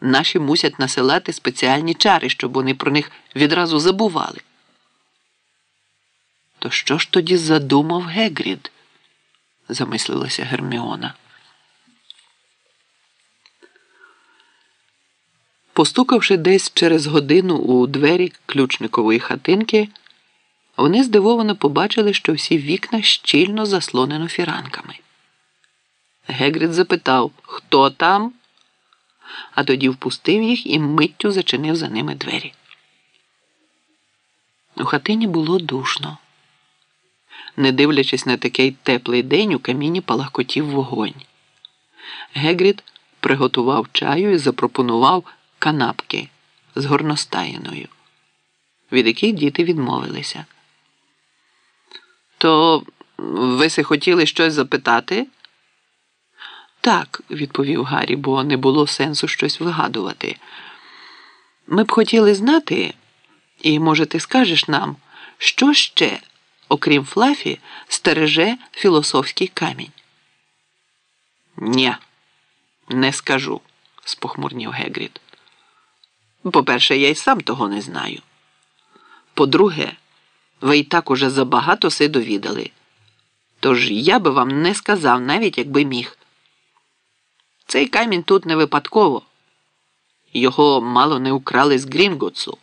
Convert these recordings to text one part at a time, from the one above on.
Наші мусять насилати спеціальні чари, щоб вони про них відразу забували. То що ж тоді задумав Гегрід? замислилася Герміона. Постукавши десь через годину у двері ключникової хатинки, вони здивовано побачили, що всі вікна щільно заслонено фіранками. Гегрід запитав, хто там? А тоді впустив їх і миттю зачинив за ними двері. У хатині було душно. Не дивлячись на такий теплий день, у каміні палахкотів вогонь. Гегрід приготував чаю і запропонував канапки з горностаєною, від яких діти відмовилися. То ви си хотіли щось запитати? Так, відповів Гаррі, бо не було сенсу щось вигадувати. Ми б хотіли знати, і, може, ти скажеш нам, що ще, окрім Флафі, стереже філософський камінь? Ні, не скажу, спохмурнів Гегрід. По-перше, я й сам того не знаю. По-друге, ви і так уже забагато си довідали. Тож я би вам не сказав, навіть якби міг. Цей камінь тут не випадково. Його мало не украли з Грінготсу.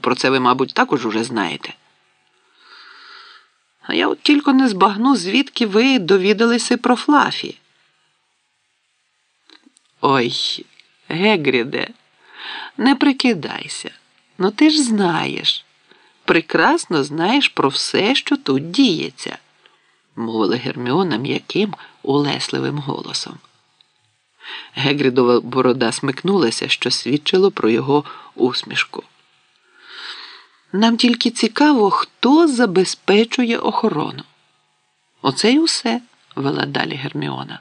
Про це ви, мабуть, також уже знаєте. А я от тільки не збагну, звідки ви довідалися про Флафі. Ой, Гегріде, не прикидайся. Ну ти ж знаєш, прекрасно знаєш про все, що тут діється, мовила Герміона м'яким, улесливим голосом. Гегрідова борода смикнулася, що свідчило про його усмішку. Нам тільки цікаво, хто забезпечує охорону. Оце й усе, вела далі Герміона.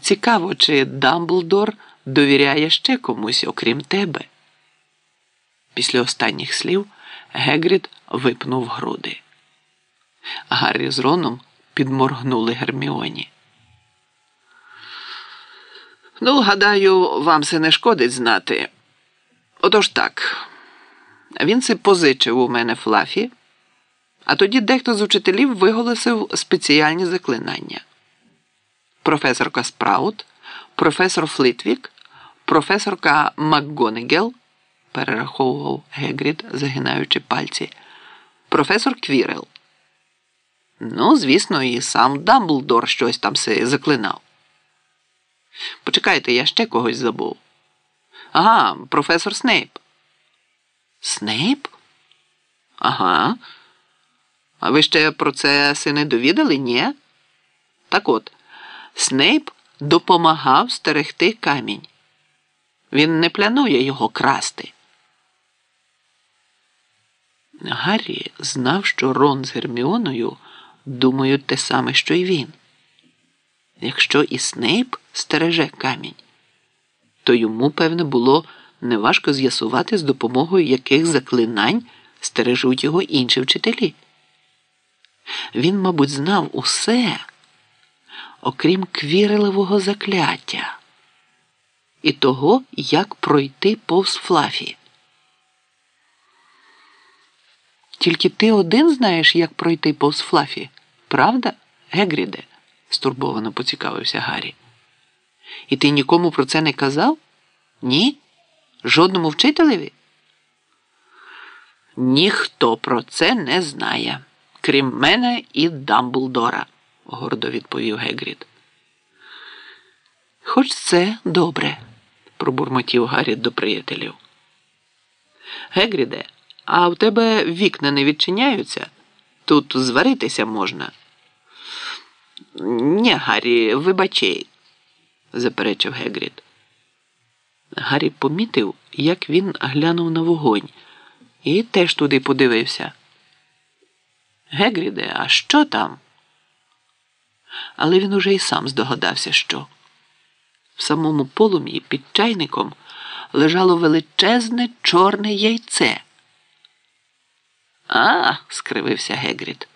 Цікаво, чи Дамблдор довіряє ще комусь, окрім тебе. Після останніх слів Гегрід випнув груди. Гаррі з Роном підморгнули Герміоні. Ну, гадаю, вам це не шкодить знати. Отож так. Він це позичив у мене Флафі, а тоді дехто з учителів виголосив спеціальні заклинання. Професорка Спраут, професор Флитвік, професорка МакГонегел, перераховував Гегрід, загинаючи пальці, професор Квірел. Ну, звісно, і сам Дамблдор щось там се заклинав. Почекайте, я ще когось забув. Ага, професор Снейп. Снейп? Ага. А ви ще про це си не довідали, ні? Так от, Снейп допомагав стерегти камінь. Він не планує його красти. Гаррі знав, що Рон з Герміоною думають те саме, що й він. Якщо і Снейп стереже камінь, то йому, певне, було неважко з'ясувати, з допомогою яких заклинань стережуть його інші вчителі. Він, мабуть, знав усе, окрім квірелевого закляття і того, як пройти повз Флафі. Тільки ти один знаєш, як пройти повз Флафі, правда, Гегріде? Стурбовано поцікавився Гаррі. І ти нікому про це не казав? Ні? Жодному вчителеві? Ніхто про це не знає, крім мене і Дамблдора, гордо відповів Гегрід. Хоч це добре, пробурмотів Гаррі до приятелів. Гегріде, а в тебе вікна не відчиняються? Тут зваритися можна. Ні, Гаррі, вибачай, заперечив Гегрід. Гаррі помітив, як він глянув на вогонь, і теж туди подивився. Гегріде, а що там? Але він уже й сам здогадався, що. В самому полум'ї під чайником лежало величезне чорне яйце. А, скривився Гегрід,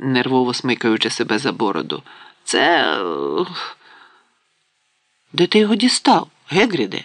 нервово смикаючи себе за бороду. Це. Де ти його дістав? Гегріде,